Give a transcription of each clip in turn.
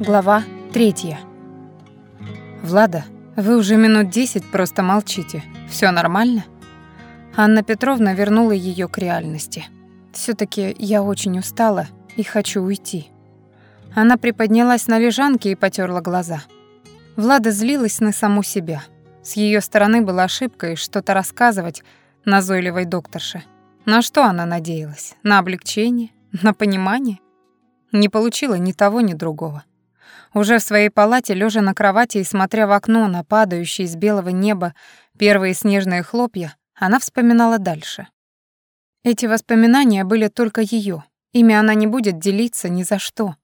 Глава третья. «Влада, вы уже минут десять просто молчите. Все нормально?» Анна Петровна вернула ее к реальности. все таки я очень устала и хочу уйти». Она приподнялась на лежанке и потерла глаза. Влада злилась на саму себя. С ее стороны была ошибкой что-то рассказывать назойливой докторше. На что она надеялась? На облегчение? На понимание? Не получила ни того, ни другого. Уже в своей палате, лежа на кровати и смотря в окно на падающие из белого неба первые снежные хлопья, она вспоминала дальше. Эти воспоминания были только ее. Ими она не будет делиться ни за что.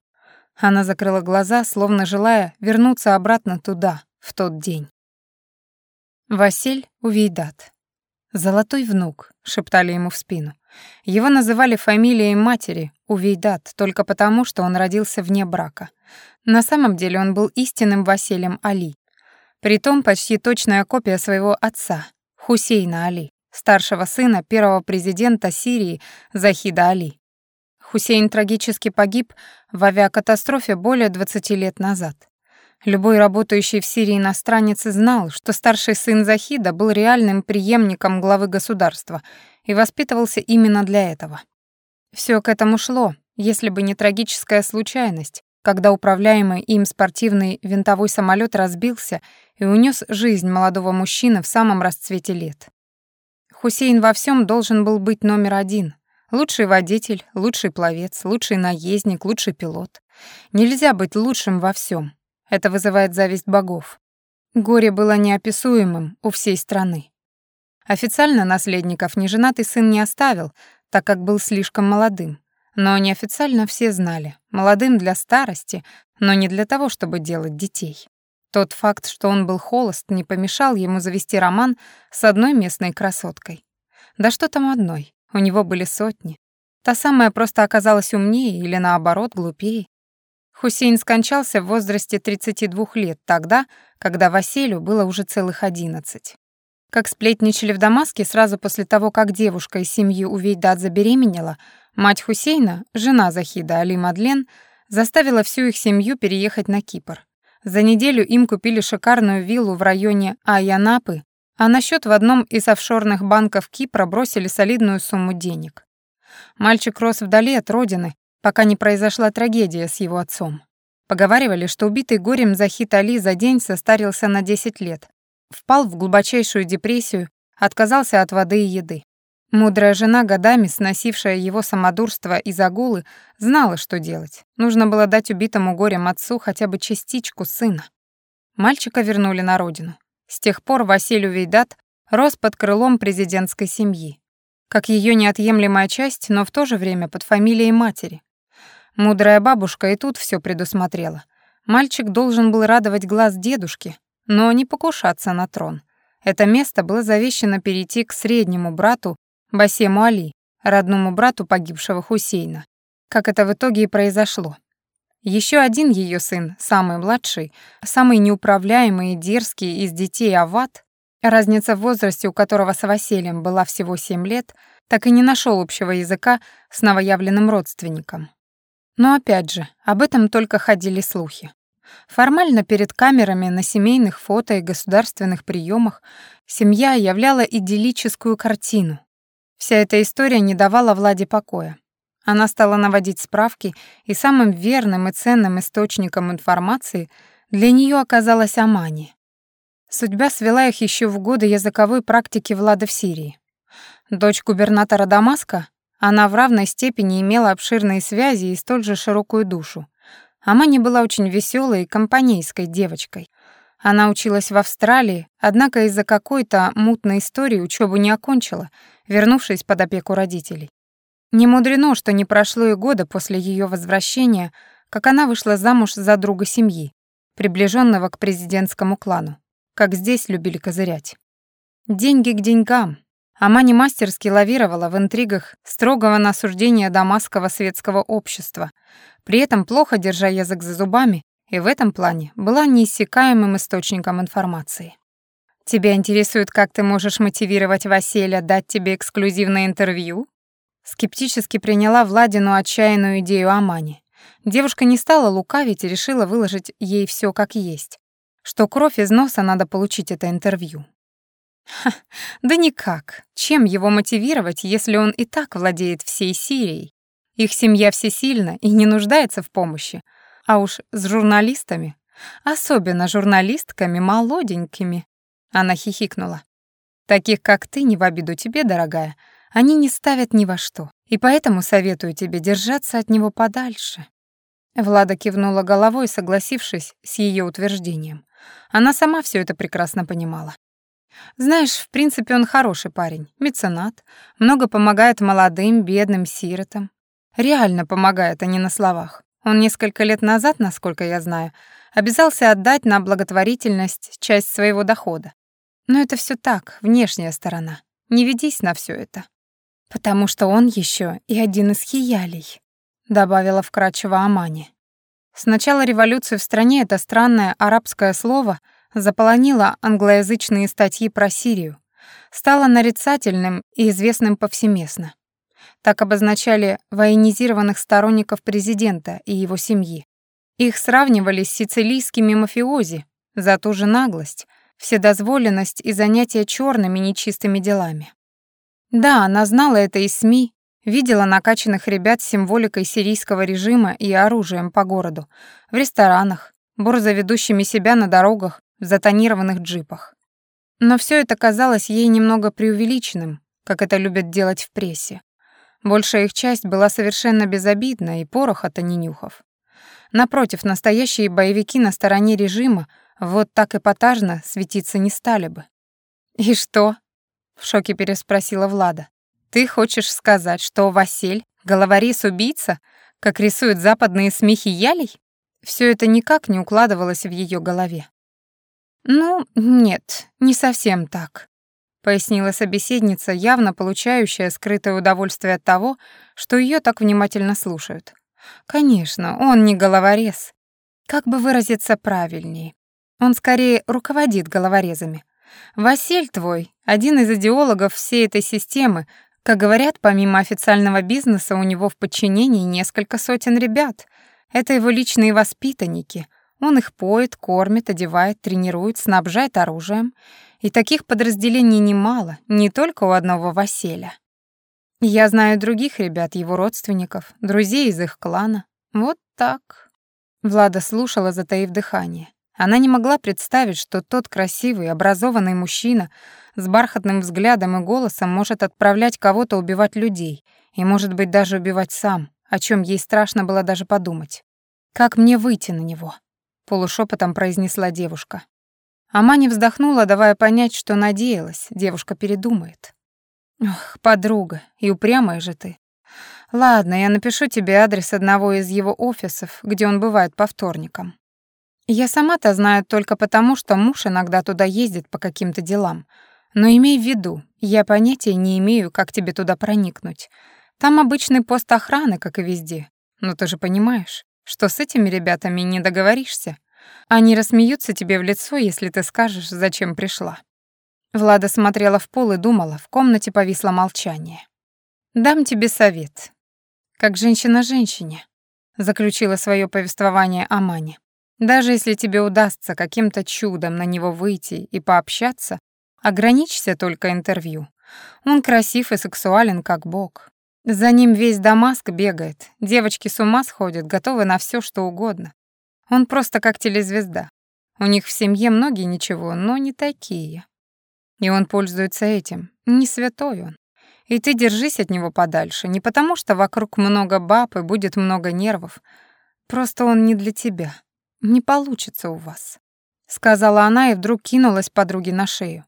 Она закрыла глаза, словно желая вернуться обратно туда, в тот день. Василь Увейдат. «Золотой внук», — шептали ему в спину. Его называли фамилией матери, Увейдат, только потому, что он родился вне брака. На самом деле он был истинным Василием Али. Притом почти точная копия своего отца, Хусейна Али, старшего сына первого президента Сирии Захида Али. Хусейн трагически погиб в авиакатастрофе более 20 лет назад. Любой работающий в Сирии иностранец знал, что старший сын Захида был реальным преемником главы государства и воспитывался именно для этого. Все к этому шло, если бы не трагическая случайность, когда управляемый им спортивный винтовой самолет разбился и унес жизнь молодого мужчины в самом расцвете лет. Хусейн во всем должен был быть номер один. Лучший водитель, лучший пловец, лучший наездник, лучший пилот. Нельзя быть лучшим во всем. Это вызывает зависть богов. Горе было неописуемым у всей страны. Официально наследников неженатый сын не оставил, так как был слишком молодым. Но неофициально все знали. Молодым для старости, но не для того, чтобы делать детей. Тот факт, что он был холост, не помешал ему завести роман с одной местной красоткой. Да что там одной, у него были сотни. Та самая просто оказалась умнее или, наоборот, глупее. Хусейн скончался в возрасте 32 лет, тогда, когда Василию было уже целых 11. Как сплетничали в Дамаске сразу после того, как девушка из семьи Увейдат забеременела, мать Хусейна, жена Захида Али Мадлен, заставила всю их семью переехать на Кипр. За неделю им купили шикарную виллу в районе Айянапы, а на счет в одном из офшорных банков Кипра бросили солидную сумму денег. Мальчик рос вдали от родины, пока не произошла трагедия с его отцом. Поговаривали, что убитый горем Захит Али за день состарился на 10 лет, впал в глубочайшую депрессию, отказался от воды и еды. Мудрая жена, годами сносившая его самодурство и загулы, знала, что делать. Нужно было дать убитому горем отцу хотя бы частичку сына. Мальчика вернули на родину. С тех пор Василий Вейдат рос под крылом президентской семьи. Как ее неотъемлемая часть, но в то же время под фамилией матери. Мудрая бабушка и тут все предусмотрела. Мальчик должен был радовать глаз дедушки, но не покушаться на трон. Это место было завещено перейти к среднему брату Басему Али, родному брату погибшего Хусейна. Как это в итоге и произошло. Еще один ее сын, самый младший, самый неуправляемый и дерзкий из детей Ават, разница в возрасте у которого с Василием была всего 7 лет, так и не нашел общего языка с новоявленным родственником. Но опять же, об этом только ходили слухи. Формально перед камерами на семейных фото и государственных приемах семья являла идиллическую картину. Вся эта история не давала Владе покоя. Она стала наводить справки, и самым верным и ценным источником информации для нее оказалась Амани. Судьба свела их еще в годы языковой практики Влада в Сирии. Дочь губернатора Дамаска она в равной степени имела обширные связи и столь же широкую душу. Амани была очень веселой и компанейской девочкой. Она училась в Австралии, однако из-за какой-то мутной истории учебу не окончила, вернувшись под опеку родителей. Не мудрено, что не прошло и года после ее возвращения, как она вышла замуж за друга семьи, приближенного к президентскому клану, как здесь любили козырять. Деньги к деньгам, Амани мастерски лавировала в интригах строгого на осуждение дамасского светского общества, при этом плохо держа язык за зубами, и в этом плане была неиссякаемым источником информации. «Тебя интересует, как ты можешь мотивировать Василия дать тебе эксклюзивное интервью?» Скептически приняла Владину отчаянную идею Амани. Девушка не стала лукавить и решила выложить ей все как есть, что кровь из носа надо получить это интервью. Ха, да никак. Чем его мотивировать, если он и так владеет всей Сирией? Их семья всесильна и не нуждается в помощи. А уж с журналистами, особенно журналистками молоденькими, она хихикнула. Таких, как ты, не в обиду тебе, дорогая, они не ставят ни во что, и поэтому советую тебе держаться от него подальше. Влада кивнула головой, согласившись с ее утверждением. Она сама все это прекрасно понимала. Знаешь, в принципе, он хороший парень, меценат, много помогает молодым, бедным сиротам. Реально помогает, а не на словах. Он несколько лет назад, насколько я знаю, обязался отдать на благотворительность часть своего дохода. Но это все так, внешняя сторона. Не ведись на все это. «Потому что он еще и один из хиялей», — добавила вкратчиво Амани. С начала революции в стране это странное арабское слово заполонило англоязычные статьи про Сирию, стало нарицательным и известным повсеместно. Так обозначали военизированных сторонников президента и его семьи. Их сравнивали с сицилийскими мафиози за ту же наглость, вседозволенность и занятия черными нечистыми делами. Да, она знала это из СМИ, видела накачанных ребят с символикой сирийского режима и оружием по городу, в ресторанах, борзо ведущими себя на дорогах в затонированных джипах. Но все это казалось ей немного преувеличенным, как это любят делать в прессе. Большая их часть была совершенно безобидна и пороха-то не нюхав. Напротив, настоящие боевики на стороне режима вот так эпатажно светиться не стали бы. «И что?» В шоке переспросила Влада. Ты хочешь сказать, что Василь — головорез-убийца, как рисуют западные смехи ялей? Все это никак не укладывалось в ее голове. «Ну, нет, не совсем так», — пояснила собеседница, явно получающая скрытое удовольствие от того, что ее так внимательно слушают. «Конечно, он не головорез. Как бы выразиться правильнее? Он скорее руководит головорезами. Василь твой, один из идеологов всей этой системы, как говорят, помимо официального бизнеса у него в подчинении несколько сотен ребят. Это его личные воспитанники. Он их поет, кормит, одевает, тренирует, снабжает оружием. И таких подразделений немало, не только у одного Василя. Я знаю других ребят, его родственников, друзей из их клана. Вот так. Влада слушала, затаив дыхание. Она не могла представить, что тот красивый, образованный мужчина с бархатным взглядом и голосом может отправлять кого-то убивать людей и, может быть, даже убивать сам, о чем ей страшно было даже подумать. «Как мне выйти на него?» — полушепотом произнесла девушка. Амани вздохнула, давая понять, что надеялась, девушка передумает. «Ох, подруга, и упрямая же ты. Ладно, я напишу тебе адрес одного из его офисов, где он бывает по вторникам. Я сама-то знаю только потому, что муж иногда туда ездит по каким-то делам. Но имей в виду, я понятия не имею, как тебе туда проникнуть. Там обычный пост охраны, как и везде. Но ты же понимаешь, что с этими ребятами не договоришься. Они рассмеются тебе в лицо, если ты скажешь, зачем пришла. Влада смотрела в пол и думала, в комнате повисло молчание. «Дам тебе совет. Как женщина женщине», — заключила свое повествование Амани. Даже если тебе удастся каким-то чудом на него выйти и пообщаться, ограничься только интервью. Он красив и сексуален, как бог. За ним весь Дамаск бегает, девочки с ума сходят, готовы на все, что угодно. Он просто как телезвезда. У них в семье многие ничего, но не такие. И он пользуется этим. Не святой он. И ты держись от него подальше, не потому что вокруг много баб и будет много нервов. Просто он не для тебя. «Не получится у вас», — сказала она и вдруг кинулась подруге на шею.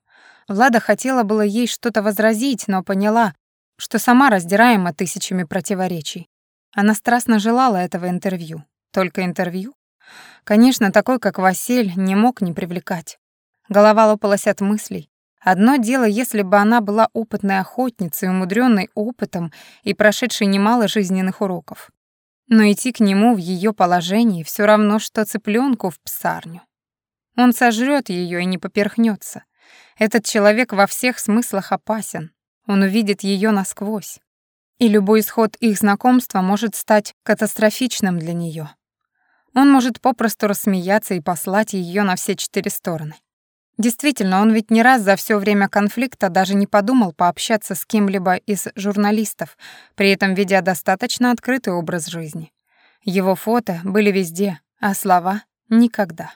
Влада хотела было ей что-то возразить, но поняла, что сама раздираема тысячами противоречий. Она страстно желала этого интервью. Только интервью? Конечно, такой, как Василь, не мог не привлекать. Голова лопалась от мыслей. Одно дело, если бы она была опытной охотницей, умудренной опытом и прошедшей немало жизненных уроков. Но идти к нему в ее положении все равно, что цыпленку в псарню. Он сожрет ее и не поперхнется. Этот человек во всех смыслах опасен. Он увидит ее насквозь. И любой исход их знакомства может стать катастрофичным для нее. Он может попросту рассмеяться и послать ее на все четыре стороны. Действительно, он ведь не раз за все время конфликта даже не подумал пообщаться с кем-либо из журналистов, при этом ведя достаточно открытый образ жизни. Его фото были везде, а слова — никогда.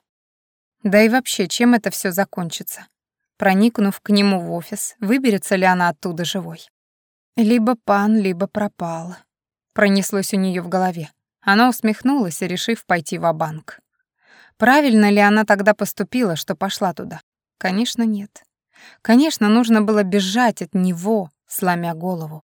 Да и вообще, чем это все закончится? Проникнув к нему в офис, выберется ли она оттуда живой? Либо пан, либо пропал. Пронеслось у нее в голове. Она усмехнулась, решив пойти в банк Правильно ли она тогда поступила, что пошла туда? Конечно, нет. Конечно, нужно было бежать от него, сломя голову.